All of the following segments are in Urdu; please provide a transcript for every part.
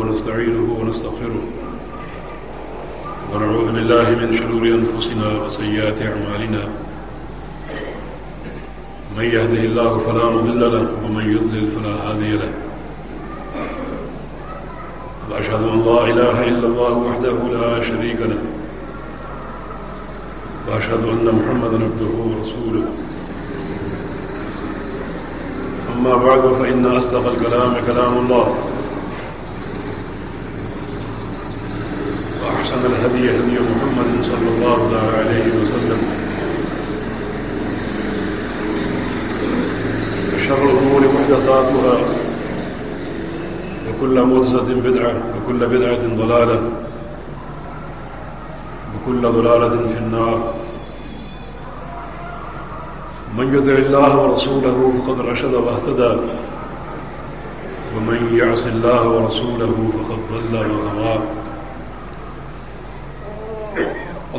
ونستعينه ونستغفره. ونعوذ بالله من شرور أنفسنا وسيئات أعمالنا. من يهده الله فلا مضل له، ومن يضلل فلا هادي له. وأشهد أن لا إله إلا الله وحده لا شريك له. وأشهد أن محمدا عبده ورسوله. أما بعد، فإن أصدق الكلام كلام الله. وأحسن الهدي هدي محمد صلى الله عليه وسلم. وشر الأمور محدثاتها، وكل محدثة بدعة، وكل بدعة ضلالة، وكل ضلالة في النار. من يطع الله ورسوله فقد رشد واهتدى، ومن يعص الله ورسوله فقد ضل وغوى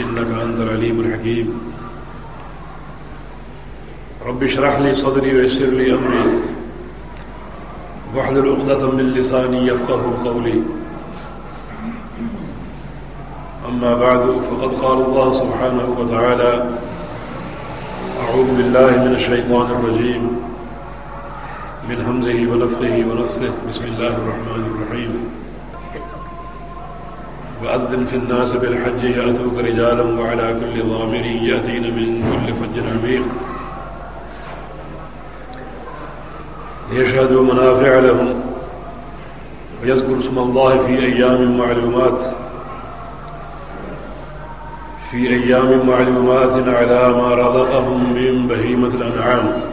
إنك أنت العليم الحكيم. رب اشرح لي صدري ويسر لي أمري. واحلل عقدة من لساني يفقه قولي. أما بعد، فقد قال الله سبحانه وتعالى أعوذ بالله من الشيطان الرجيم. من همزه ونفخه ونفسه بسم الله الرحمن الرحيم. وأذن في الناس بالحج يأتوك رجالا وعلى كل ضامر يأتين من كل فج عميق. ليشهدوا منافع لهم ويذكر اسم الله في أيام معلومات. في أيام معلومات على ما رزقهم من بهيمة الأنعام.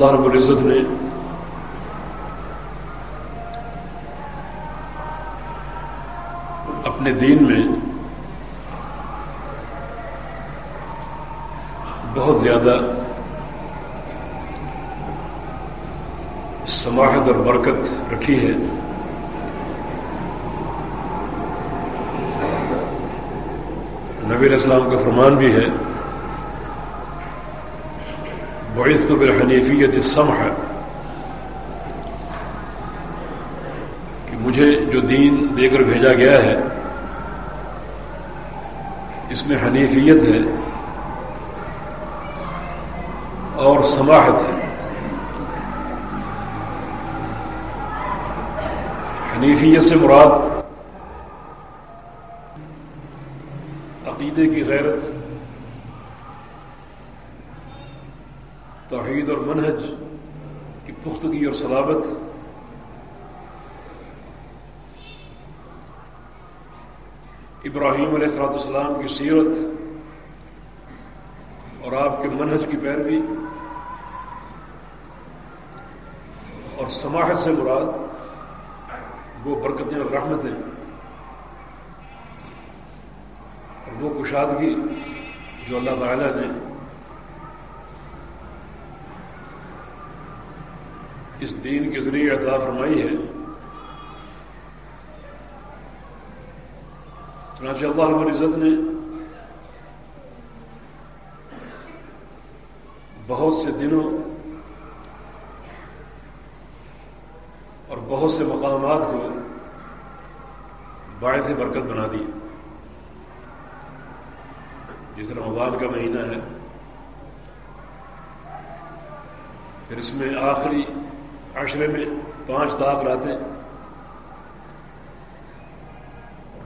اللہ رب العزت نے اپنے دین میں بہت زیادہ سماحت اور برکت رکھی ہے۔ نبی السلام کا فرمان بھی ہے۔ بعثت تو بالحنیفیت السمح کہ مجھے جو دین دے کر بھیجا گیا ہے، اس میں حنیفیت ہے اور سماحت ہے۔ حنیفیت سے مراد عقیدے کی غیرت توحید اور منہج کی پختگی اور صلابت۔ ابراہیم علیہ السلاۃ السلام کی سیرت اور آپ کے منہج کی پیروی اور سماحت سے مراد وہ برکتیں اور رحمتیں اور وہ کشادگی جو اللہ تعالیٰ نے اس دین کے ذریعے عطا فرمائی ہے۔ چنانچہ اللہ رب العزت نے بہت سے دنوں اور بہت سے مقامات کو باعث برکت بنا دی۔ جس رمضان کا مہینہ ہے، پھر اس میں آخری عشرے میں پانچ طاق راتیں۔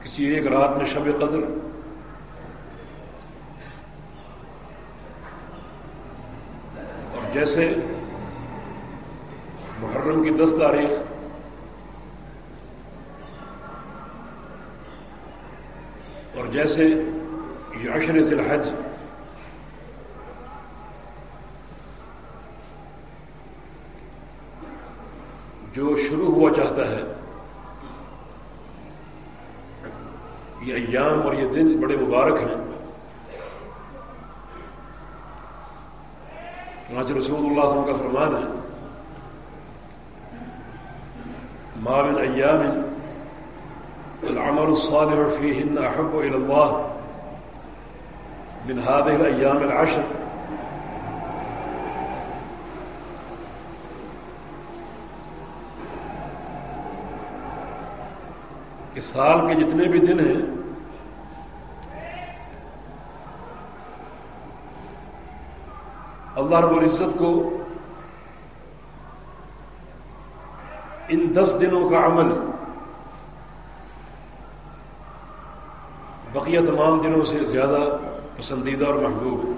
کسی ایک رات میں شب قدر۔ اور جیسے محرم کی دس تاریخ۔ اور جیسے یہ عشر ذی الحج۔ جو شروع ہوا چاہتا ہے۔ یہ ایام اور یہ دن بڑے مبارک ہیں۔ چنانچہ رسول اللہ صلی اللہ علیہ وسلم کا فرمان ہے۔ من ایام العمل الصالح فيهن احب الى الله من هذه الايام العشر کہ سال کے جتنے بھی دن ہیں، اللہ رب العزت کو ان دس دنوں کا عمل، بقیہ تمام دنوں سے زیادہ پسندیدہ اور محبوب ہے۔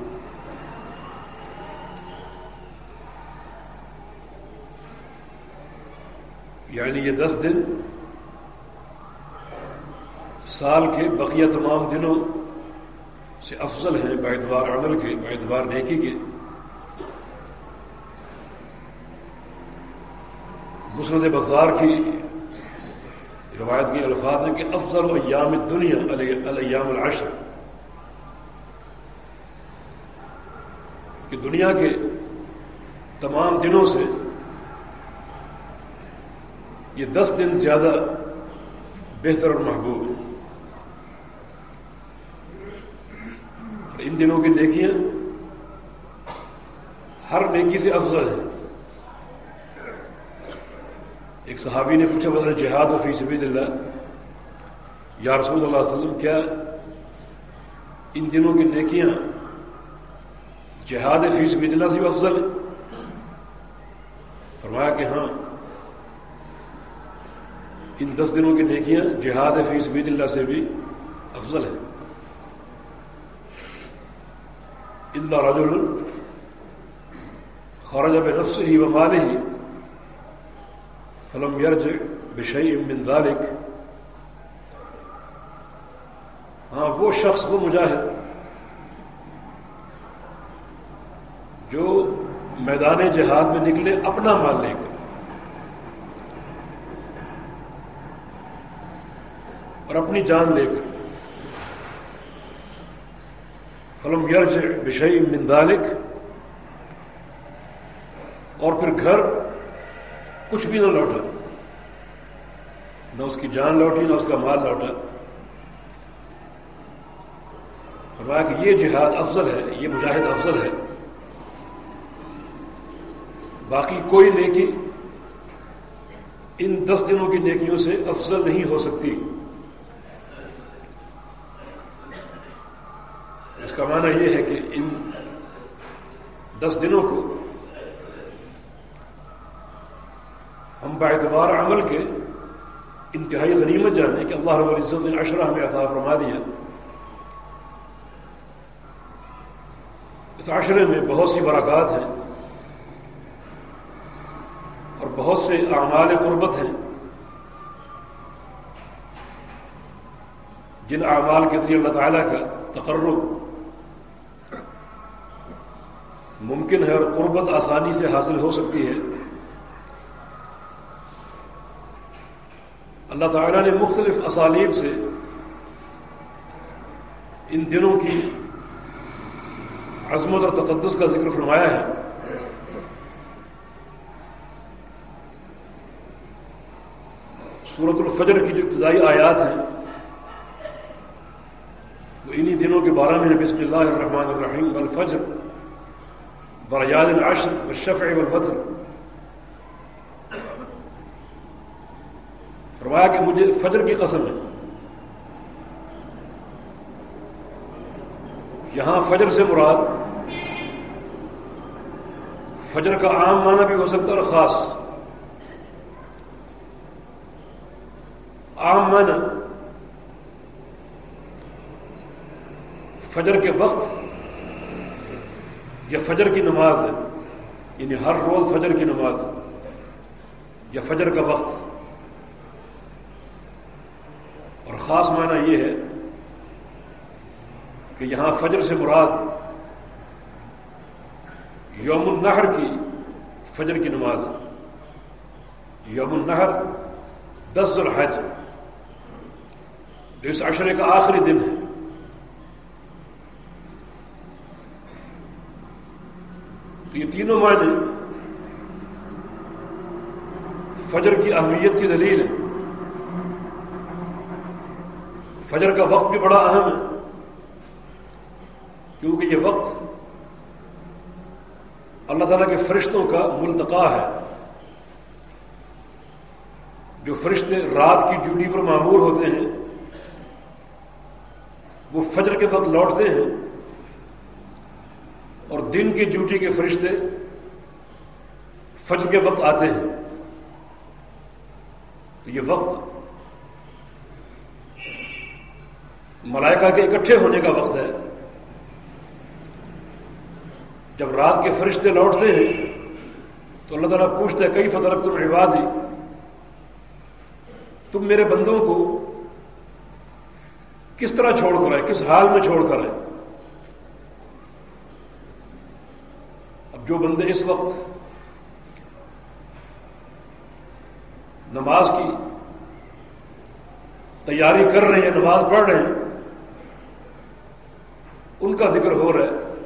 یعنی یہ دس دن سال کے بقیہ تمام دنوں سے افضل ہیں باعتبار عمل کے باعتبار نیکی کے۔ مسرت بازار کی روایت کے الفاظ ہیں کہ افضل و ایام دنیا الیام العشر۔ کہ دنیا کے تمام دنوں سے یہ دس دن زیادہ بہتر اور محبوب اور ان دنوں کی نیکیاں ہر نیکی سے افضل ہیں۔ ایک صحابی نے پوچھا بدل جہاد و فی اللہ؟ یا رسول اللہ علیہ وسلم، کیا ان دنوں کی نیکیاں جہاد فی سبید اللہ سے بھی افضل ہے فرمایا کہ ہاں ان دس دنوں کی نیکیاں جہاد فی سبید اللہ سے بھی افضل ہے اللہ رجل خرج بنفسه ہی و مالے ہی فلم یرج بشئی من ذلك. ہاں وہ شخص، وہ مجاہد جو میدان جہاد میں نکلے، اپنا مال لے کر۔ اور اپنی جان لے کر۔ فلم یرج بشئی من ذلك اور پھر گھر کچھ بھی نہ لوٹا، نہ اس کی جان لوٹی، نہ اس کا مال لوٹا۔ فرمایا کہ یہ جہاد افضل ہے، یہ مجاہد افضل ہے۔ باقی کوئی نیکی ان دس دنوں کی نیکیوں سے افضل نہیں ہو سکتی۔ کا معنی یہ ہے کہ ان دس دنوں کو ہم با اعتبار عمل کے انتہائی غنیمت جانے کہ اللہ رب العزت نے اشرہ ہمیں عطا فرما دیا۔ اس عشرے میں بہت سی برکات ہیں اور بہت سے اعمال قربت ہیں۔ جن اعمال کے ذریعے اللہ تعالیٰ کا تقرب ممکن ہے اور قربت آسانی سے حاصل ہو سکتی ہے۔ اللہ تعالیٰ نے مختلف اسالیب سے ان دنوں کی عظمت اور تقدس کا ذکر فرمایا ہے۔ صورت الفجر کی جو ابتدائی آیات ہیں، وہ انہی دنوں کے بارے میں بسم اللہ الرحمن الرحیم۔ الفجر بریاد العشر والشفع والبطر فرمایا کہ مجھے فجر کی قسم ہے۔ یہاں فجر سے مراد فجر کا عام معنی بھی ہو سکتا ہے اور خاص۔ عام معنی فجر کے وقت یا فجر کی نماز ہے۔ یعنی ہر روز فجر کی نماز۔ یا فجر کا وقت۔ اور خاص معنی یہ ہے کہ یہاں فجر سے مراد یوم النحر کی فجر کی نماز یوم النہر، دس الحج جو اس عشرے کا آخری دن ہے۔ یہ تینوں معنی فجر کی اہمیت کی دلیل ہے فجر کا وقت بھی بڑا اہم ہے، کیونکہ یہ وقت اللہ تعالیٰ کے فرشتوں کا ملتقا ہے۔ جو فرشتے رات کی ڈیوٹی پر معمور ہوتے ہیں، وہ فجر کے وقت لوٹتے ہیں۔ دن کی ڈیوٹی کے فرشتے فجر کے وقت آتے ہیں۔ تو یہ وقت ملائکہ کے اکٹھے ہونے کا وقت ہے۔ جب رات کے فرشتے لوٹتے ہیں، تو اللہ تعالیٰ پوچھتا ہے کئی فتح تم عبادی تم میرے بندوں کو کس طرح چھوڑ کر آئے؟ کس حال میں چھوڑ کر آئے؟ جو بندے اس وقت نماز کی تیاری کر رہے ہیں، نماز پڑھ رہے ہیں، ان کا ذکر ہو رہا ہے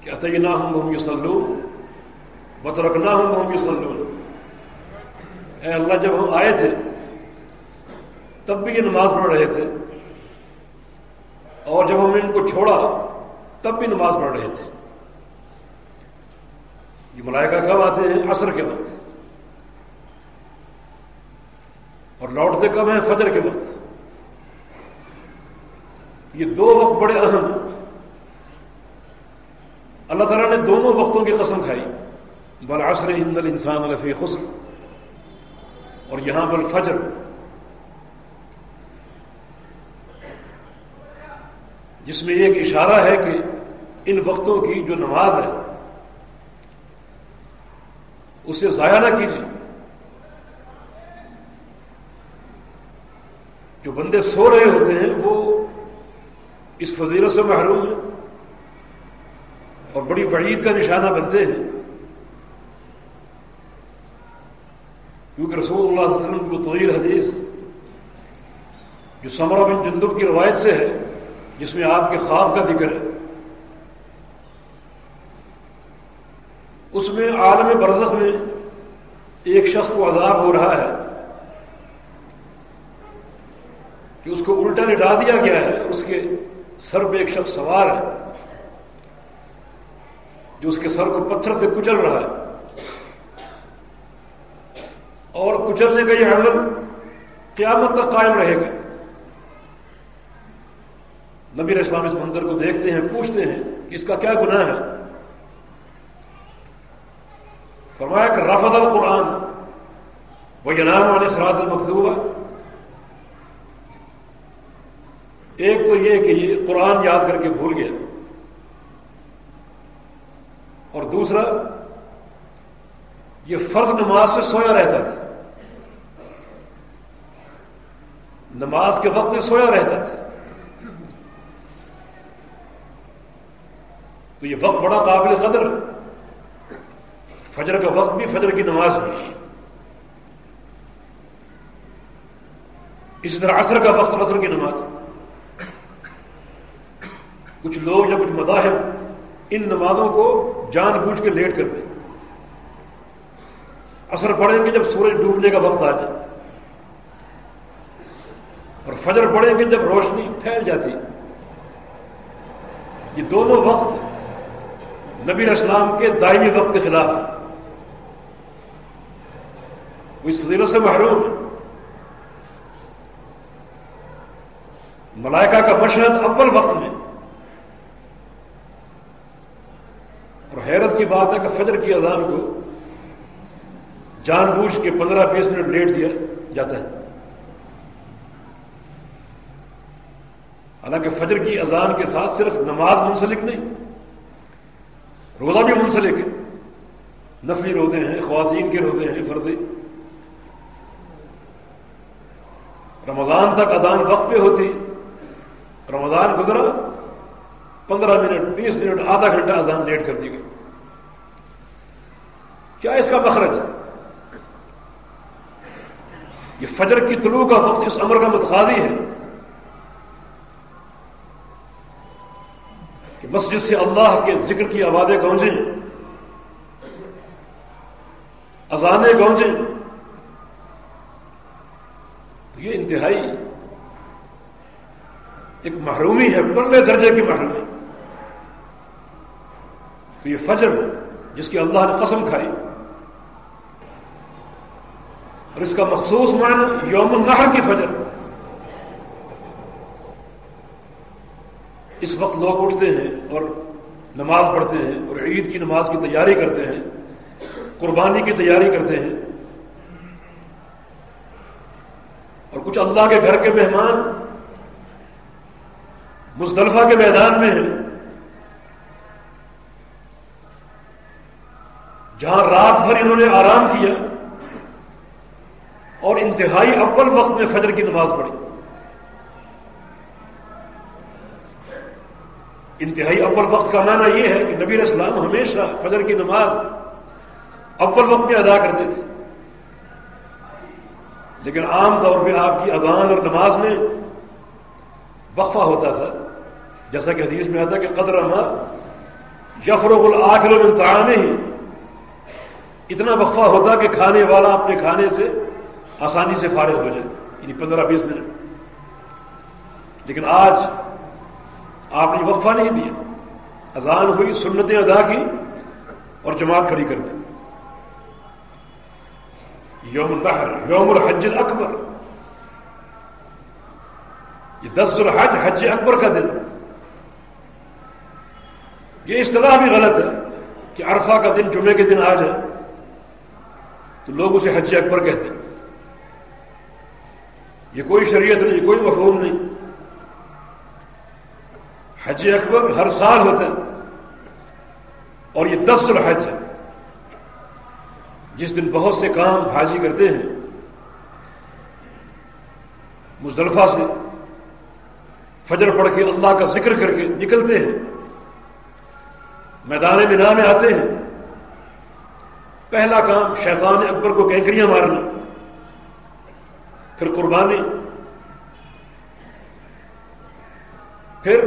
کہ اتنا ہوں ہم یہ سلون بترکنا ہوں ہم یہ اے اللہ، جب ہم آئے تھے، تب بھی یہ نماز پڑھ رہے تھے۔ اور جب ہم نے ان کو چھوڑا، تب بھی نماز پڑھ رہے تھے۔ یہ ملائکہ کب آتے ہیں؟ عصر کے وقت اور لوٹتے کب ہیں؟ فجر کے وقت یہ دو وقت بڑے اہم۔ ہیں اللہ تعالیٰ نے دونوں وقتوں کی قسم کھائی۔ بالعصر ہند الانسان الفی خسر۔ اور یہاں پر فجر۔ جس میں ایک اشارہ ہے کہ ان وقتوں کی جو نماز ہے اسے ضائع نہ کیجیے۔ جو بندے سو رہے ہوتے ہیں، وہ اس فضیلت سے محروم ہیں اور بڑی وعید کا نشانہ بنتے ہیں۔ کیونکہ رسول اللہ علیہ وسلم کو طویل حدیث، جو سمرہ بن جندب کی روایت سے ہے، جس میں آپ کے خواب کا ذکر ہے۔ اس میں عالم برزخ میں ایک شخص کو عذاب ہو رہا ہے کہ اس کو الٹا لٹا دیا گیا ہے، اس کے سر پہ ایک شخص سوار ہے، جو اس کے سر کو پتھر سے کچل رہا ہے۔ اور کچلنے کا یہ عمل قیامت تک قائم رہے گا۔ نبی اسلام اس منظر کو دیکھتے ہیں، پوچھتے ہیں کہ اس کا کیا گناہ ہے؟ رفت القرآن وہ انعام والے سرات المقصوبہ ایک تو یہ کہ یہ قرآن یاد کر کے بھول گیا اور دوسرا، یہ فرض نماز سے سویا رہتا تھا۔ نماز کے وقت سے سویا رہتا تھا۔ تو یہ وقت بڑا قابل قدر۔ فجر کا وقت بھی فجر کی نماز بھی اسی طرح عصر کا وقت عصر کی نماز۔ کچھ لوگ یا کچھ مذاہب ان نمازوں کو جان بوجھ کے لیٹ کر دیں اثر پڑیں گے جب سورج ڈوبنے کا وقت آ جائے۔ اور فجر پڑیں گے جب روشنی پھیل جاتی۔ یہ دونوں وقت نبی اسلام کے دائمی وقت کے خلاف وہ اس فضیلت سے محروم ہے ملائکہ کا مشہد اول وقت میں اور حیرت کی بات ہے کہ فجر کی اذان کو جان بوجھ کے پندرہ بیس منٹ لیٹ دیا جاتا ہے حالانکہ فجر کی اذان کے ساتھ صرف نماز منسلک نہیں روزہ بھی منسلک ہے نفلی روزے ہیں خواتین کے روزے ہیں فردی رمضان تک اذان وقت پہ ہوتی۔ رمضان گزرا۔ پندرہ منٹ، بیس منٹ، آدھا گھنٹہ اذان لیٹ کر دی گئی۔ کیا اس کا مخرج؟ ہے یہ فجر کی طلوع کا وقت اس امر کا متخادی ہے۔ کہ مسجد سے اللہ کے ذکر کی آبادیں گونجیں۔ اذانیں گونجیں۔ یہ انتہائی ایک محرومی ہے بڑے درجے کی محرومی۔ تو یہ فجر جس کی اللہ نے قسم کھائی، اور اس کا مخصوص معنی یوم النحر کی فجر۔ اس وقت لوگ اٹھتے ہیں اور نماز پڑھتے ہیں اور عید کی نماز کی تیاری کرتے ہیں، قربانی کی تیاری کرتے ہیں اور کچھ اللہ کے گھر کے مہمان مزدلفہ کے میدان میں ہیں۔ جہاں رات بھر انہوں نے آرام کیا اور انتہائی اول وقت میں فجر کی نماز پڑھی۔ انتہائی اول وقت کا معنی یہ ہے کہ نبی اسلام ہمیشہ فجر کی نماز اول وقت میں ادا کرتے تھے۔ لیکن عام طور پہ آپ کی اذان اور نماز میں وقفہ ہوتا تھا۔ جیسا کہ حدیث میں آتا کہ قدر ما یفرغ العقل من طعامه۔ ہی اتنا وقفہ ہوتا کہ کھانے والا اپنے کھانے سے آسانی سے فارغ ہو جائے۔ یعنی پندرہ بیس منٹ لیکن آج آپ نے وقفہ نہیں دیا۔ اذان ہوئی، سنتیں ادا کی اور جماعت کھڑی کر دی۔ یوم النحر یوم الحج اکبر یہ دس الحج حج اکبر کا دن یہ اصطلاح بھی غلط ہے کہ عرفہ کا دن جمعے کے دن آ جائے تو لوگ اسے حج اکبر کہتے ہیں یہ کوئی شریعت نہیں کوئی مفہوم نہیں حج اکبر ہر سال ہوتا ہے اور یہ دس الحج ہے جس دن بہت سے کام حاجی کرتے ہیں مزدلفہ سے فجر پڑھ کے اللہ کا ذکر کر کے نکلتے ہیں، میدان بنا میں آتے ہیں۔ پہلا کام شیطان اکبر کو کینکریاں مارنا، پھر قربانی، پھر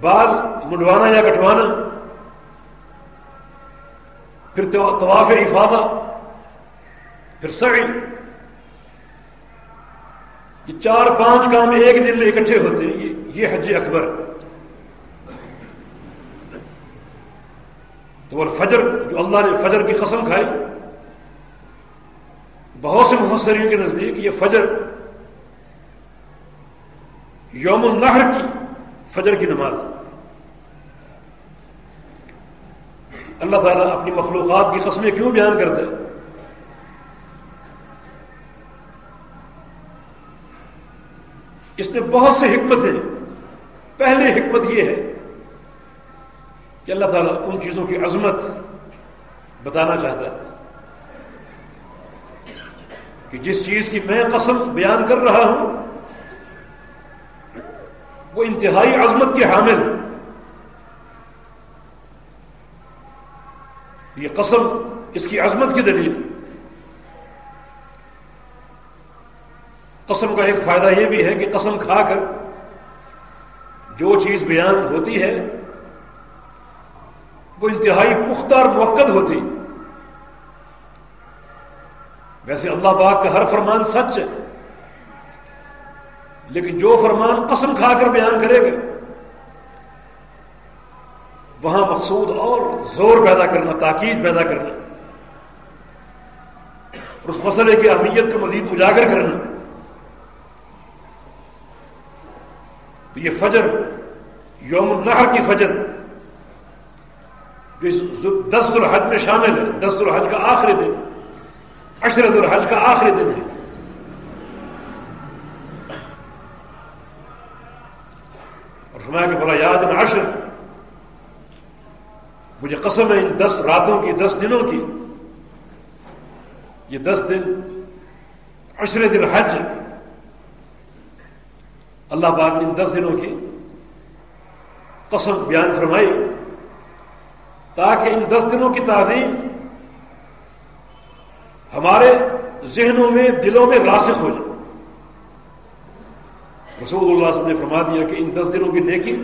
بال منڈوانا یا کٹوانا۔ پھر طواف افادہ پھر سعی یہ چار پانچ کام ایک دن میں اکٹھے ہوتے ہیں یہ حج اکبر تو وہ فجر جو اللہ نے فجر کی قسم کھائی بہت سے مفسرین کے نزدیک یہ فجر یوم النحر کی فجر کی نماز اللہ تعالیٰ اپنی مخلوقات کی قسمیں کیوں بیان کرتے اس میں بہت سے حکمت ہیں۔ پہلی حکمت یہ ہے کہ اللہ تعالیٰ ان چیزوں کی عظمت بتانا چاہتا ہے کہ جس چیز کی میں قسم بیان کر رہا ہوں، وہ انتہائی عظمت کے حامل یہ قسم اس کی عظمت کی دلیل۔ قسم کا ایک فائدہ یہ بھی ہے کہ قسم کھا کر جو چیز بیان ہوتی ہے، وہ انتہائی پختہ اور موقع ہوتی۔ ویسے اللہ پاک کا ہر فرمان سچ ہے، لیکن جو فرمان قسم کھا کر بیان کرے گا وہاں مقصود اور زور پیدا کرنا، تاکید پیدا کرنا۔ اور اس مسئلے کی اہمیت کو مزید اجاگر کرنا۔ تو یہ فجر، یوم النحر کی فجر، جو دس الحج میں شامل ہے، دس الحج کا آخری دن عشرت الحج کا آخری دن ہے۔ اور فرمایا کہ بڑا یاد عشر مجھے قسم ہے ان دس راتوں کی، دس دنوں کی۔ یہ دس دن عشرت الحج اللہ پاک نے ان دس دنوں کی قسم بیان فرمائی۔ تاکہ ان دس دنوں کی تعظیم ہمارے ذہنوں میں، دلوں میں راسخ ہو جائے۔ رسول اللہ صلی اللہ علیہ وسلم نے فرما دیا کہ ان دس دنوں کی نیکی،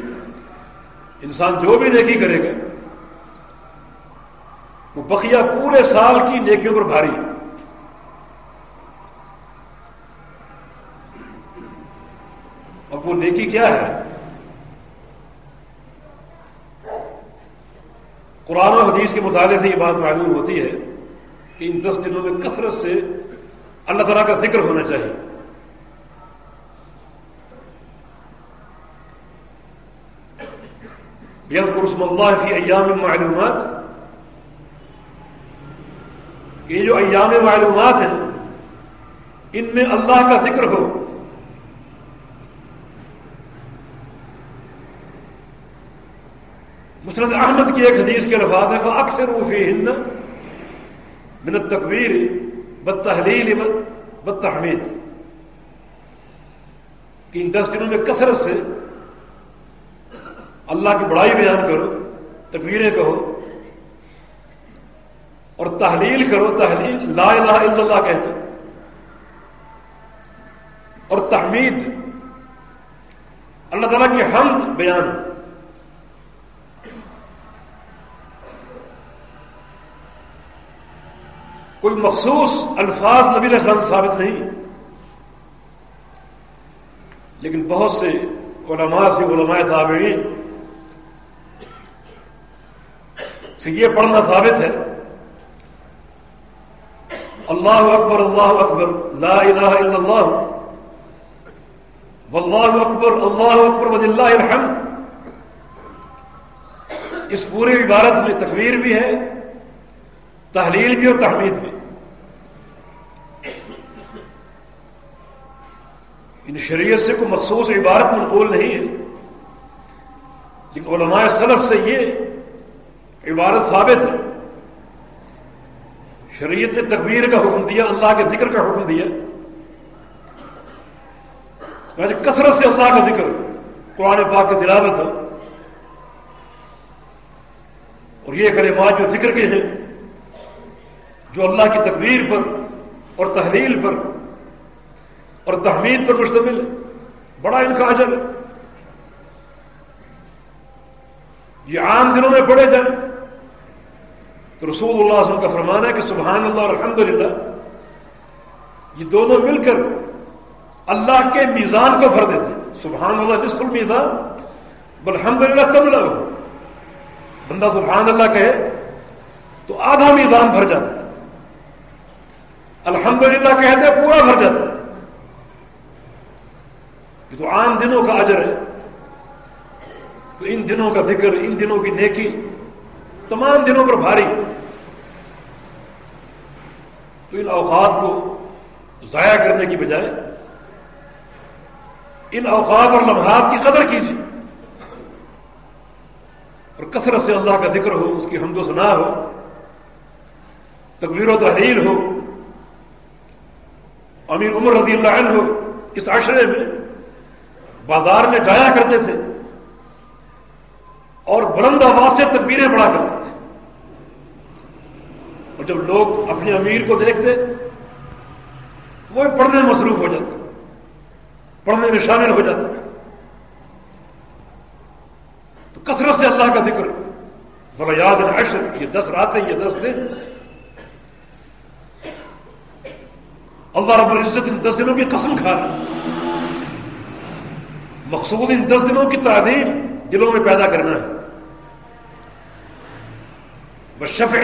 انسان جو بھی نیکی کرے گا وہ بقیہ پورے سال کی نیکیوں پر بھاری اب وہ نیکی کیا ہے؟ قرآن و حدیث کے مطالعے سے یہ بات معلوم ہوتی ہے کہ ان دس دنوں میں کثرت سے اللہ تعالیٰ کا ذکر ہونا چاہیے۔ یس اللہ فی ایام معلومات۔ یہ جو ایام معلومات ہیں، ان میں اللہ کا ذکر ہو۔ مسرت احمد کی ایک حدیث کے الفاظ ہے اکثر فی ہند من تقبیر بد تحلیل بد تحمید کہ ان دس دنوں میں کثرت سے اللہ کی بڑائی بیان کرو، تکبیریں کہو اور تحلیل کرو، تحلیل، لا الہ الا اللہ کہتے اور تحمید۔ اللہ تعالیٰ کی حمد بیان۔ کوئی مخصوص الفاظ نبی السلام ثابت نہیں۔ لیکن بہت سے علماء سے علماء تابعین سے یہ پڑھنا ثابت ہے۔ اللہ اکبر اللہ اکبر لا الہ الا اللہ واللہ اکبر اللہ اکبر ود اللہ الحمد اس پوری عبارت میں تکبیر بھی ہے، تحلیل بھی اور تحمید بھی۔ ان شریعت سے کوئی مخصوص عبارت منقول نہیں ہے۔ لیکن علماء سلف سے یہ عبارت ثابت ہے۔ شریعت نے تکبیر کا حکم دیا، اللہ کے ذکر کا حکم دیا۔ یعنی کثرت سے اللہ کا ذکر، قرآن پاک کی تلاوت۔ ہو اور یہ کلمات جو ذکر کے ہیں، جو اللہ کی تکبیر پر اور تحلیل پر اور تحمید پر مشتمل ہے بڑا ان کا اجر ہے۔ یہ عام دنوں میں پڑھے جائیں۔ تو رسول اللہ علیہ وسلم کا فرمان ہے کہ سبحان اللہ اور الحمد للہ یہ دونوں مل کر اللہ کے میزان کو بھر دیتے سبحان اللہ، نصف المیزان بلحمد للہ تب لگو بندہ سبحان اللہ کہے تو آدھا میزان بھر جاتا ہے۔ الحمد للہ کہتے پورا بھر جاتا ہے۔ یہ تو عام دنوں کا اجر ہے۔ تو ان دنوں کا ذکر، ان دنوں کی نیکی تمام دنوں پر بھاری۔ تو ان اوقات کو ضائع کرنے کی بجائے ان اوقات اور لمحات کی قدر کیجیے۔ اور کثرت سے اللہ کا ذکر ہو، اس کی حمد و ثناء ہو تقبیر و تحریر ہو۔ امیر عمر رضی اللہ عنہ اس عشرے میں بازار میں جایا کرتے تھے۔ اور بلند آواز سے تکبیریں پڑا کرتے تھے۔ اور جب لوگ اپنے امیر کو دیکھتے، تو وہ پڑھنے میں مصروف ہو جاتے، پڑھنے میں شامل ہو جاتے۔ تو کثرت سے اللہ کا ذکر بڑا یاد عشر یہ دس راتیں، یہ دس دن۔ اللہ رب العزت ان دس دنوں کی قسم کھا رہا مقصود ان دس دنوں کی تعلیم دلوں میں پیدا کرنا ہے۔ بس شفع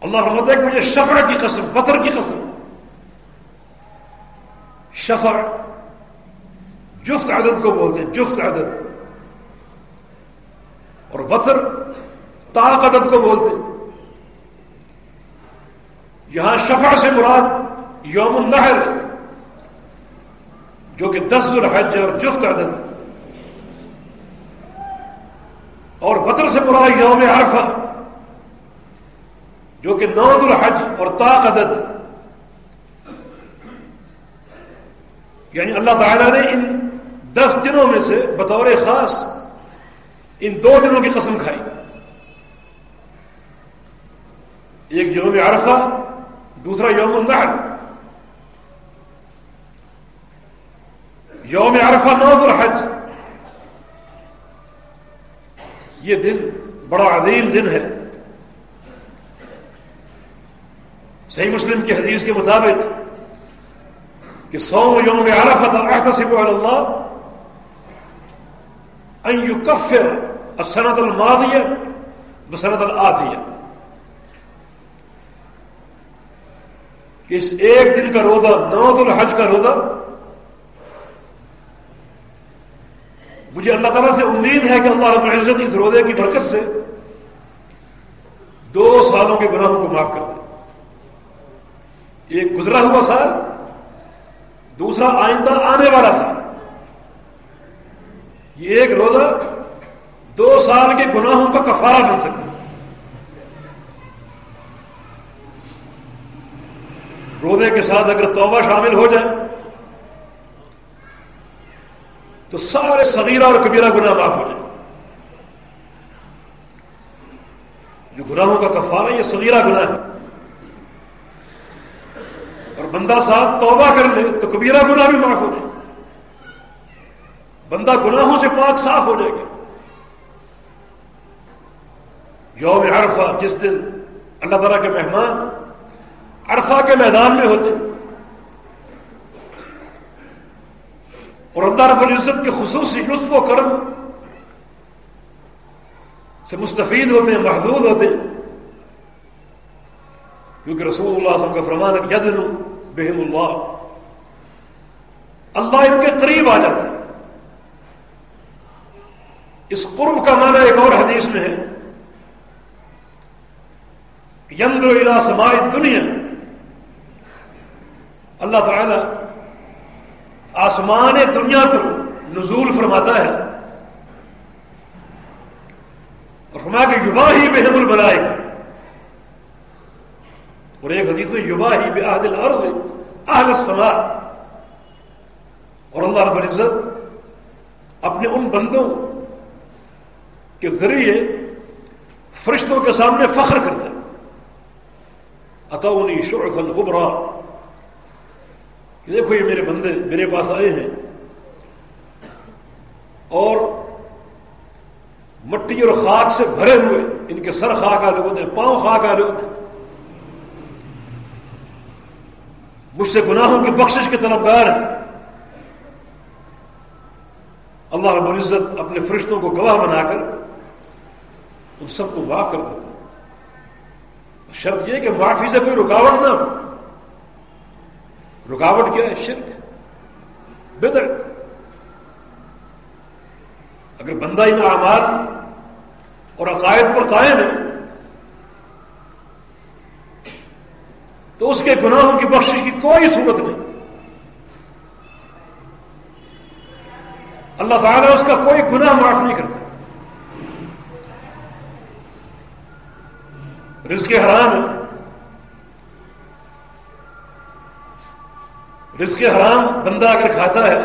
اللہ رحمت ہے کہ مجھے شفع کی قسم بطر کی قسم. شفع، جفت عدد کو بولتے ہیں، جفت عدد. اور بطر طاق عدد کو بولتے ہیں. یہاں شفع سے مراد یوم النحر، جو کہ دس الحج اور جفت عدد اور بطر سے مراد یوم عرفہ، جو کہ نو الحج اور طاق عدد۔ یعنی اللہ تعالیٰ نے ان دس دنوں میں سے بطور خاص ان دو دنوں کی قسم کھائی۔ ایک یوم عرفہ، دوسرا یوم النحر۔ یوم عرفہ نو الحج۔ یہ دن بڑا عظیم دن ہے۔ صحیح مسلم کی حدیث کے مطابق کہ سو یوم عرفت احتسب علی اللہ ان یکفر السنت الماضیہ بسنت الآتیہ۔ کہ اس ایک دن کا روزہ نو الحج کا روزہ مجھے اللہ تعالیٰ سے امید ہے کہ اللہ رب العزت اس روزے کی برکت سے دو سالوں کے گناہوں کو معاف کر دے۔ ایک گزرا ہوا سال، دوسرا آئندہ آنے والا سال۔ یہ ایک روزہ دو سال کے گناہوں کا کفارہ بن سکتا روزے کے ساتھ اگر توبہ شامل ہو جائے تو سارے صغیرہ اور کبیرہ گناہ معاف ہو جائے جو گناہوں کا کفارہ یہ صغیرہ گناہ ہے۔ اور بندہ ساتھ توبہ کر لے تو کبیرہ گناہ بھی معاف ہو جائے بندہ گناہوں سے پاک صاف ہو جائے گا۔ یوم عرفہ، جس دن اللہ تعالیٰ کے مہمان عرفہ کے میدان میں ہوتے اور اللہ رب العزت کے خصوصی لطف و کرم سے مستفید ہوتے ہیں، محدود ہوتے ہیں۔ کیونکہ رسول اللہ صلی اللہ علیہ وسلم کا فرمان یدن بہم اللہ۔ اللہ ان کے قریب آ جاتا ہے۔ اس قرب کا معنی ایک اور حدیث میں ہے۔ یندر الى سماع دنیا اللہ تعالی آسمان دنیا پر نزول فرماتا ہے۔ اور فرما کے یوبا ہی بے حمل بلائے گا اور ایک حدیث میں یوبا ہی بے عہد الارض اہل السماء۔ اور اللہ رب العزت اپنے ان بندوں کے ذریعے فرشتوں کے سامنے فخر کرتا ہے۔ اتونی شعثا خبرا کہ دیکھو یہ میرے بندے، میرے پاس آئے ہیں۔ اور مٹی اور خاک سے بھرے ہوئے، ان کے سر خاک آ ہوتے ہیں، پاؤں خاک آ ہوتے ہیں۔ مجھ سے گناہوں کی بخشش کے طلبگار ہیں اللہ رب العزت اپنے فرشتوں کو گواہ بنا کر ان سب کو معاف کر دیتا شرط یہ کہ معافی سے کوئی رکاوٹ نہ ہو۔ رکاوٹ کیا ہے؟ شرک. بدعت. اگر بندہ ان اعمال اور عقائد پر قائم ہے، تو اس کے گناہوں کی بخشش کی کوئی صورت نہیں. اللہ تعالیٰ اس کا کوئی گناہ معاف نہیں کرتا. رزق حرام ہے. رزق حرام بندہ اگر کھاتا ہے،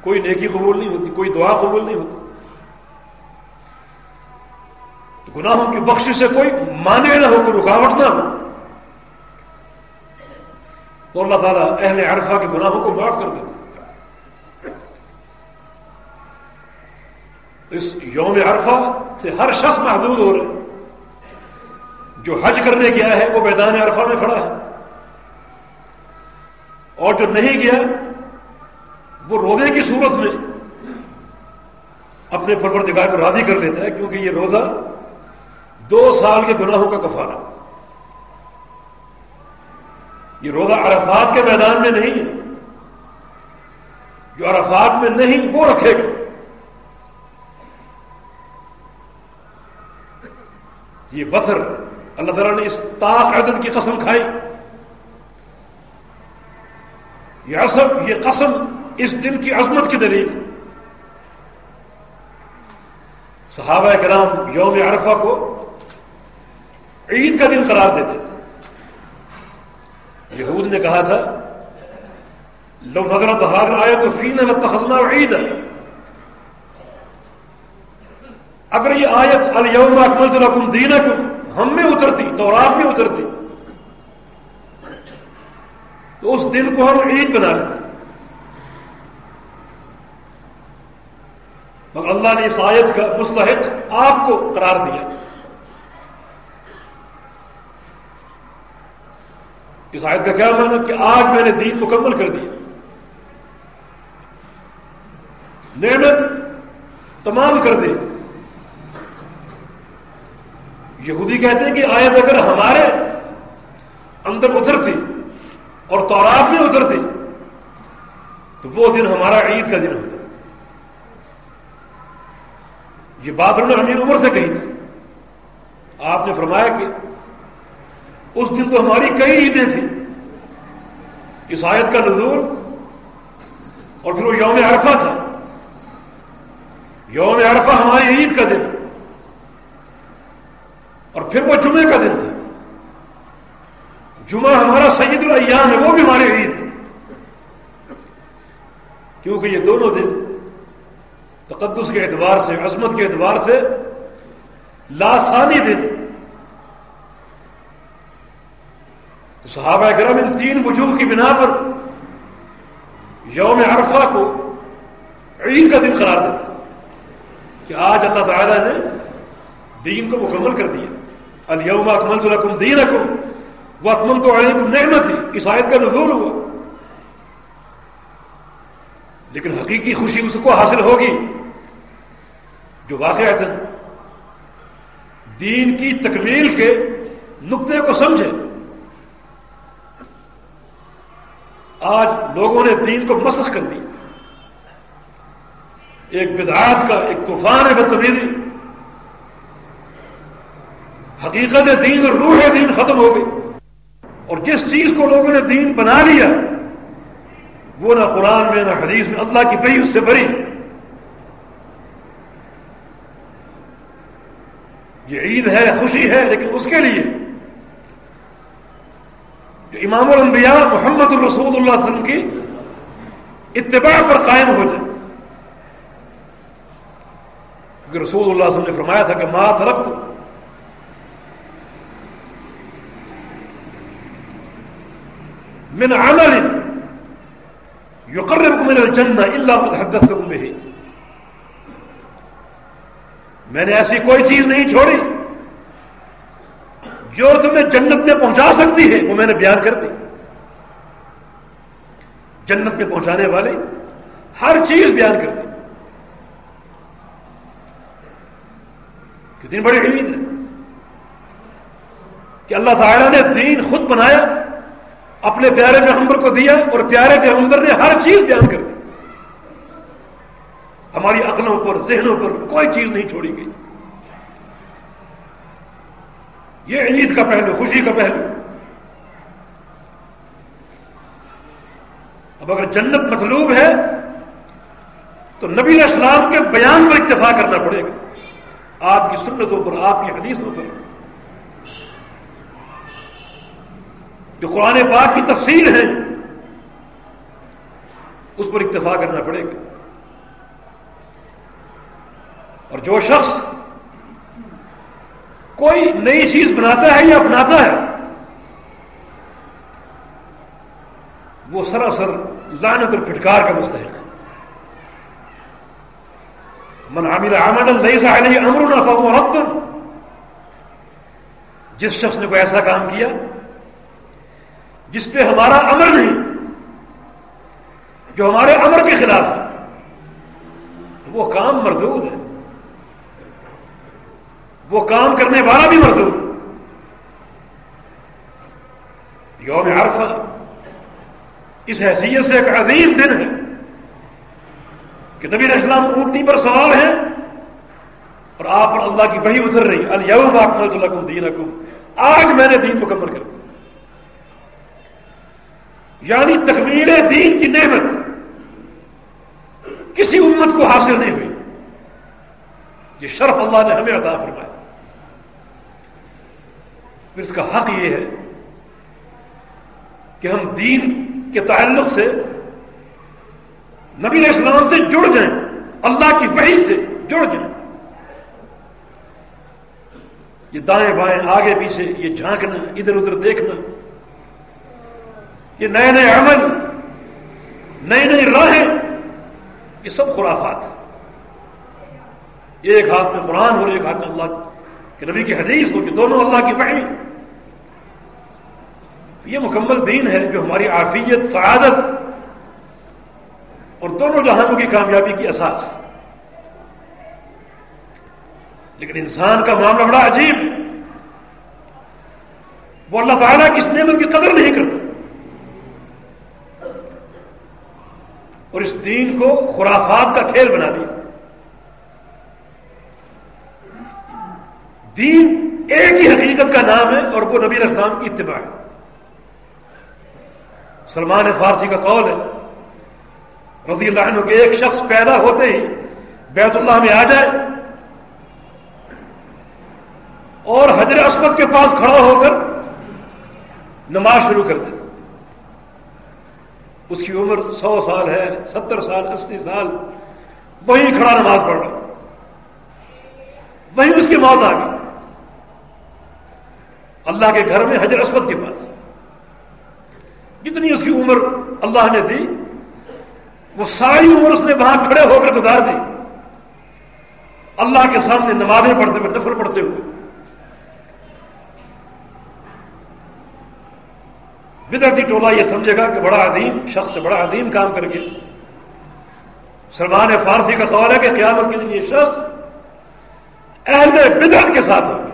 کوئی نیکی قبول نہیں ہوتی، کوئی دعا قبول نہیں ہوتی۔ تو گناہوں کی بخش سے کوئی مانے نہ ہو، کوئی رکاوٹ نہ ہو۔ تو اللہ تعالیٰ اہل عرفہ کے گناہوں کو معاف کر دیتا تو اس یوم عرفہ سے ہر شخص محدود ہو رہے جو حج کرنے گیا ہے، وہ میدان عرفہ میں کھڑا ہے۔ اور جو نہیں گیا، وہ روزے کی صورت میں اپنے پروردگار کو راضی کر لیتا ہے، کیونکہ یہ روزہ دو سال کے گناہوں کا کفارہ۔ یہ روزہ عرفات کے میدان میں نہیں ہے۔ جو عرفات میں نہیں، وہ رکھے گا۔ یہ وطر اللہ تعالیٰ نے اس طاق عدد کی قسم کھائی۔ یہ عصب، یہ قسم اس دن کی عظمت کی دلیل۔ صحابہ کرام یوم عرفہ کو عید کا دن قرار دیتے تھے۔ یہود نے کہا تھا، لو نظر ہار آئے تو فی نہ عید ہے اگر یہ آیت اکمل تو رقم دین ہم میں اترتی تو اور آپ میں اترتی۔ تو اس دن کو ہم عید بنا لیتے مگر اللہ نے اس آیت کا مستحق آپ کو قرار دیا۔ اس آیت کا کیا مانا کہ آج میں نے دین مکمل کر دیا۔ نعمت تمام کر دے یہودی کہتے ہیں کہ آیت اگر ہمارے اندر اترتی اور تورات میں اترتی تو وہ دن ہمارا عید کا دن ہوتا۔ یہ بات انہوں نے امیر عمر سے کہی تھی۔ آپ نے فرمایا کہ اس دن تو ہماری کئی عیدیں تھیں۔ اس آیت کا نزول اور پھر وہ یوم عرفہ تھا۔ یوم عرفہ ہماری عید کا دن۔ اور پھر وہ جمعے کا دن تھا۔ جمعہ ہمارا سید الایام ہے، وہ بھی ہماری عید کیونکہ یہ دونوں دن تقدس کے اعتبار سے، عظمت کے اعتبار سے لاسانی دن۔ تو صحابہ کرم ان تین وجوہ کی بنا پر یوم عرفہ کو عید کا دن قرار دیتا کہ آج اللہ تعالیٰ نے دین کو مکمل کر دیا۔ الوم اکمل لکم دین اکم وہ اکمل تو علیکم نعمت تھی اس آیت کا نزول ہوا۔ لیکن حقیقی خوشی اس کو حاصل ہوگی جو واقع دین کی تکمیل کے نقطے کو سمجھے آج لوگوں نے دین کو مسخ کر دیا۔ ایک بدعات کا، ایک طوفان ہے بدتمیزی۔ حقیقت دین اور روح دین ختم ہو گئی۔ اور جس چیز کو لوگوں نے دین بنا لیا، وہ نہ قرآن میں، نہ حدیث میں، اللہ کی بہی اس سے بری یہ عید ہے، خوشی ہے، لیکن اس کے لیے جو امام الانبیاء محمد الرسول اللہ علیہ وسلم کی اتباع پر قائم ہو جائے۔ کیونکہ رسول اللہ علیہ وسلم نے فرمایا تھا کہ ماں ترقت من عمل يقربكم من الجنة إلا قد حدثتكم به. میں نے ایسی کوئی چیز نہیں چھوڑی جو تمہیں جنت میں پہنچا سکتی ہے، وہ میں نے بیان کر دی. جنت میں پہنچانے والے ہر چیز بیان کر دی. کتنی بڑی عید ہے کہ اللہ تعالیٰ نے دین خود بنایا اپنے پیارے پیغمبر کو دیا اور پیارے پیغمبر نے ہر چیز بیان کر دی۔ ہماری عقلوں پر، ذہنوں پر کوئی چیز نہیں چھوڑی گئی۔ یہ عید کا پہلو، خوشی کا پہلو۔ اب اگر جنت مطلوب ہے، تو نبی اسلام کے بیان پر اکتفا کرنا پڑے گا۔ آپ کی سنتوں پر، آپ کی حدیثوں پر۔ جو قرآن پاک کی تفصیل ہے۔ اس پر اکتفا کرنا پڑے گا۔ اور جو شخص کوئی نئی چیز بناتا ہے یا اپناتا ہے، وہ سراسر لانت اور پھٹکار کا مستحق ہے۔ من عامل عمل نہیں ساحل امر نہ جس شخص نے کوئی ایسا کام کیا جس پہ ہمارا امر نہیں، جو ہمارے امر کے خلاف ہے، وہ کام مردود ہے۔ وہ کام کرنے والا بھی مردود یوم عرفہ، اس حیثیت سے ایک عظیم دن ہے کہ نبی اسلام اونٹنی پر سوال ہے اور آپ پر اللہ کی وہی اتر رہی الم اکمل لکم دین آج میں نے دین مکمل کر دیا۔ یعنی تکمیل دین کی نعمت۔ کسی امت کو حاصل نہیں ہوئی۔ یہ شرف اللہ نے ہمیں عطا فرمایا پھر اس کا حق یہ ہے کہ ہم دین کے تعلق سے نبی اسلام سے جڑ جائیں، اللہ کی وحی سے جڑ جائیں۔ یہ دائیں بائیں، آگے پیچھے، یہ جھانکنا، ادھر ادھر دیکھنا۔ یہ نئے نئے عمل، نئی نئی راہیں، یہ سب خرافات ایک ہاتھ میں قرآن ہو ایک ہاتھ میں اللہ کہ نبی کی حدیث ہو کہ دونوں اللہ کی پہنی یہ مکمل دین ہے جو ہماری عافیت، سعادت اور دونوں جہانوں کی کامیابی کی اساس ہے۔ لیکن انسان کا معاملہ بڑا عجیب ہے۔ وہ اللہ تعالیٰ کی اس نعمت کی قدر نہیں کرتا۔ اور اس دین کو خرافات کا کھیل بنا دیا۔ دین ایک ہی حقیقت کا نام ہے اور وہ نبی اسلام کی اتباع ہے۔ سلمان فارسی کا قول ہے۔ رضی اللہ عنہ کہ ایک شخص پیدا ہوتے ہی بیت اللہ میں آ جائے اور حضر اسمت کے پاس کھڑا ہو کر نماز شروع کر دے۔ اس کی عمر سو سال ہے، ستر سال، اسی سال۔ وہی کھڑا نماز پڑھ رہا۔ وہی اس کی موت آ گئی۔ اللہ کے گھر میں حجر اسود کے پاس۔ جتنی اس کی عمر اللہ نے دی، وہ ساری عمر اس نے وہاں کھڑے ہو کر گزار دی۔ اللہ کے سامنے نمازیں پڑھتے ہوئے نفر پڑھتے ہوئے۔ بدرتی ٹولہ یہ سمجھے گا کہ بڑا عظیم شخص، بڑا عظیم کام کر کے سلمان فارسی کا سوال ہے کہ قیامت کے دن یہ شخص اہل بدرت کے ساتھ ہوگا۔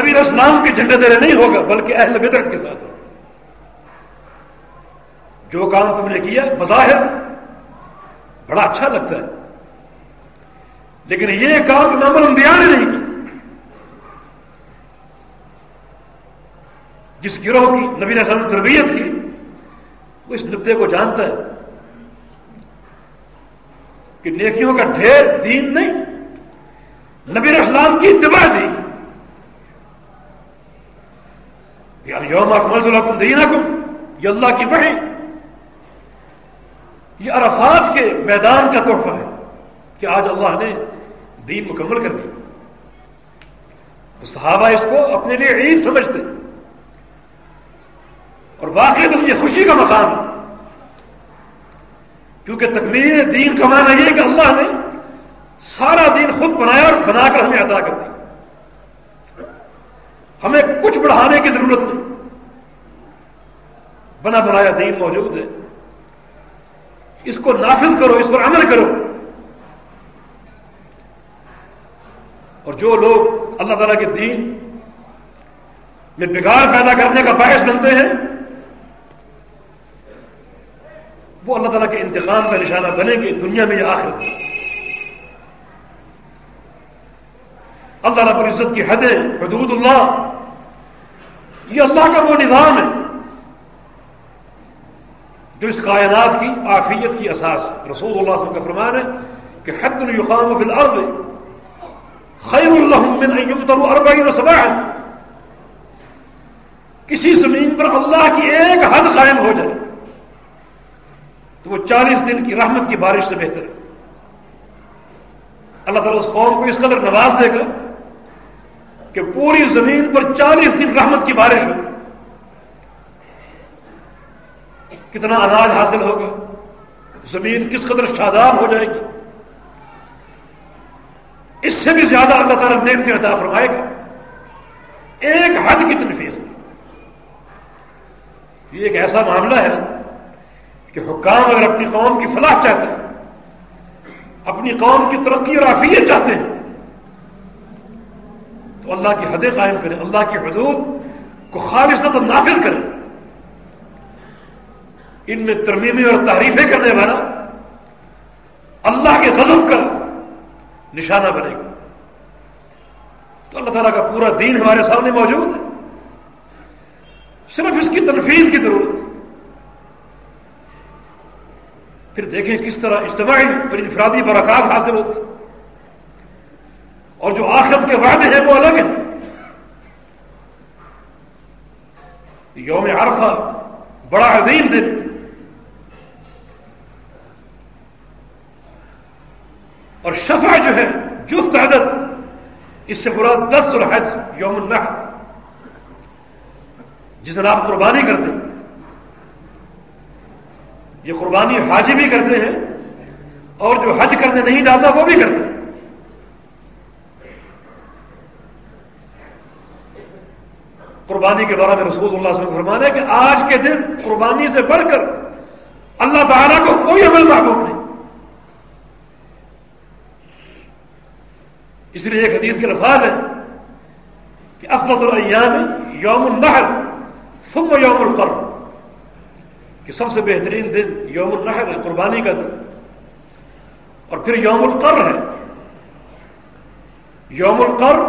نبی اسلام کے جھنڈے دے نہیں ہوگا، بلکہ اہل بدرت کے ساتھ ہوگا۔ جو کام تم نے کیا بظاہر بڑا اچھا لگتا ہے۔ لیکن یہ کام نمبر انبیاء نے نہیں کیا۔ جس گروہ کی نبی نے تربیت کی، وہ اس نقطے کو جانتا ہے کہ نیکیوں کا ڈھیر دین نہیں، نبی اسلام کی اتباع دی۔ یوم اکمل الحکم دین حکم یہ اللہ کی بڑی یہ عرفات کے میدان کا تحفہ ہے کہ آج اللہ نے دین مکمل کر دی۔ تو صحابہ اس کو اپنے لیے عید سمجھتے اور واقعی تو یہ خوشی کا مقام ہے۔ کیونکہ تکمیل دین کا معنی یہ کہ اللہ نے سارا دین خود بنایا اور بنا کر ہمیں عطا کر دی ہمیں کچھ بڑھانے کی ضرورت نہیں۔ بنا بنایا دین موجود ہے۔ اس کو نافذ کرو، اس پر عمل کرو۔ اور جو لوگ اللہ تعالیٰ کے دین میں بگاڑ پیدا کرنے کا باعث بنتے ہیں وہ اللہ تعالیٰ کے انتقام کا نشانہ بنے گے دنیا میں یہ آخر اللہ رب العزت کی حدیں حدود اللہ یہ اللہ کا وہ نظام ہے جو اس کائنات کی آفیت کی اساس رسول اللہ صلی اللہ علیہ وسلم کا فرمان ہے کہ حد القام فی الارض خیر اللہ من ان اربعین صباحا۔ کسی زمین پر اللہ کی ایک حد قائم ہو جائے۔ تو وہ چالیس دن کی رحمت کی بارش سے بہتر ہے۔ اللہ تعالیٰ اس قوم کو اس قدر نواز دے گا کہ پوری زمین پر چالیس دن رحمت کی بارش ہو۔ کتنا اناج حاصل ہوگا؟ زمین کس قدر شاداب ہو جائے گی؟ اس سے بھی زیادہ اللہ تعالیٰ نعمت عطا فرمائے گا۔ ایک حد کی تنفیس یہ ایک ایسا معاملہ ہے کہ حکام اگر اپنی قوم کی فلاح چاہتے ہیں، اپنی قوم کی ترقی اور آفیت چاہتے ہیں، تو اللہ کی حدیں قائم کریں، اللہ کی حدود کو خالص نافذ کریں۔ ان میں ترمیمی اور تعریفیں کرنے والا اللہ کے غضب کا نشانہ بنے گا۔ تو اللہ تعالیٰ کا پورا دین ہمارے سامنے موجود ہے۔ صرف اس کی تنفیذ کی ضرورت۔ ہے پھر دیکھیں کس طرح اجتماعی اور انفرادی برکات حاصل ہوتی اور جو آخرت کے وعدے ہیں وہ الگ ہیں۔ یوم عرفہ بڑا عظیم دن۔ اور شفا جو ہے، جفت عدد، اس سے برا دس الحج، یوم النحر۔ جس دن آپ قربانی کرتے یہ قربانی حاجی بھی کرتے ہیں اور جو حج کرنے نہیں جاتا وہ بھی کرتے ہیں۔ قربانی کے بارے میں رسول اللہ صلی اللہ علیہ وسلم فرمانا ہے کہ آج کے دن قربانی سے بڑھ کر اللہ تعالیٰ کو کوئی عمل محبوب نہیں۔ اس لیے ایک حدیث کے الفاظ ہے کہ افضل الایام یوم النحر ثم یوم القر کہ سب سے بہترین دن یوم النحر ہے، قربانی کا دن۔ اور پھر یوم القر ہے۔ یوم القر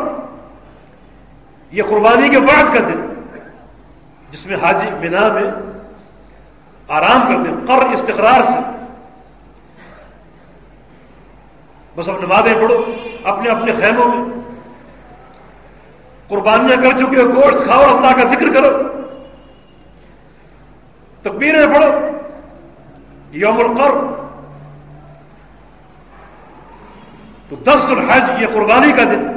یہ قربانی کے بعد کا دن، جس میں حاجی بنا میں آرام کرتے ہیں قر استقرار سے۔ بس اب نمازیں پڑھو، اپنے اپنے خیموں میں۔ قربانیاں کر چکے ہو، گوشت کھاؤ، اللہ کا ذکر کرو۔ تکبیریں پڑھو یوم القر تو دس الحج یہ قربانی کا دن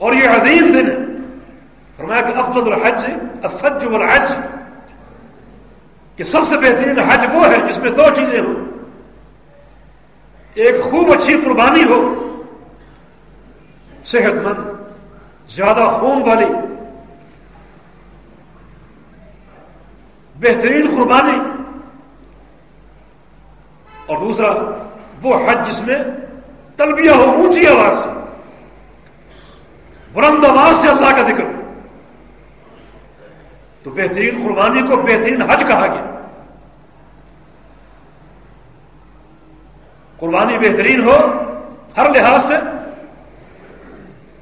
اور یہ عظیم دن ہے. فرمایا کہ افضل الحج الفج والحج کہ سب سے بہترین حج وہ ہے جس میں دو چیزیں ہوں. ایک خوب اچھی قربانی ہو، صحت مند، زیادہ خون والی بہترین قربانی. اور دوسرا، وہ حج جس میں تلبیہ ہو، اونچی آواز سے، بلند آواز سے اللہ کا ذکر تو بہترین قربانی کو بہترین حج کہا گیا. قربانی بہترین ہو ہر لحاظ سے،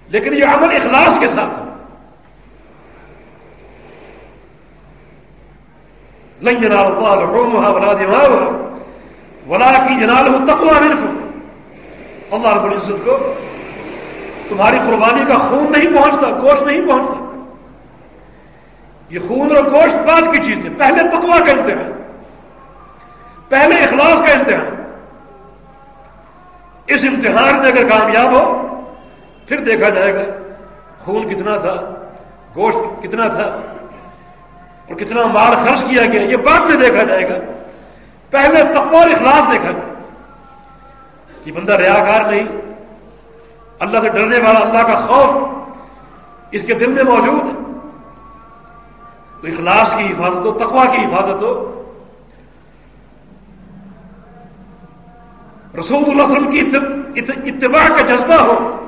لیکن یہ عمل اخلاص کے ساتھ ہو لن جناب اللہ رحمہ ولا دماغ ولا کی جنال ہو تقوا کو اللہ رب العزت کو تمہاری قربانی کا خون نہیں پہنچتا، گوشت نہیں پہنچتا. یہ خون اور گوشت بعد کی چیز ہے، پہلے تقوا کا امتحان، پہلے اخلاص کا امتحان. اس امتحان میں اگر کامیاب ہو، پھر دیکھا جائے گا خون کتنا تھا، گوشت کتنا تھا اور کتنا مال خرچ کیا گیا، یہ بعد میں دیکھا جائے گا۔ پہلے تقوی اور اخلاص دیکھا جائے۔ یہ بندہ ریاکار نہیں، اللہ سے ڈرنے والا اللہ کا خوف اس کے دل میں موجود ہے۔ تو اخلاص کی حفاظت ہو تقوا کی حفاظت ہو۔ رسول اللہ علیہ وسلم کی اتباع کا جذبہ ہو۔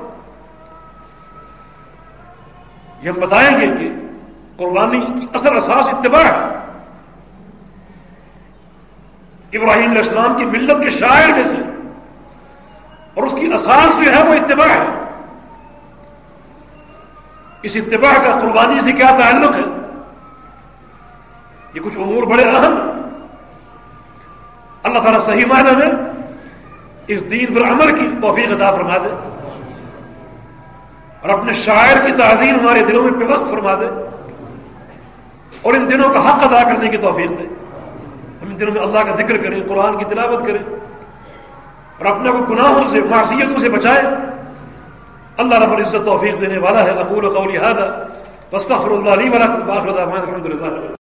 یہ ہم بتائیں گے کہ قربانی کی اثر اساس اتباع ہے۔ ابراہیم علیہ السلام کی ملت کے شاعر میں سے۔ اور اس کی اساس جو ہے وہ اتباع ہے۔ اس اتباع کا قربانی سے کیا تعلق ہے؟ یہ کچھ امور بڑے اہم۔ اللہ تعالیٰ صحیح معنی میں اس دین پر عمل کی توفیق عطا فرما دے۔ اور اپنے شاعر کی تعظیم ہمارے دلوں میں پیوست فرما دے۔ اور ان دنوں کا حق ادا کرنے کی توفیق دے۔ ہم ان دنوں میں اللہ کا ذکر کریں، قرآن کی تلاوت کریں اور اپنے کو گناہوں سے، معصیتوں سے بچائے اللہ رب العزت توفیق دینے والا ہے۔ اقول قولی هذا، واستغفر الله لي ولكم واخر دعوانا الحمد لله